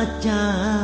baca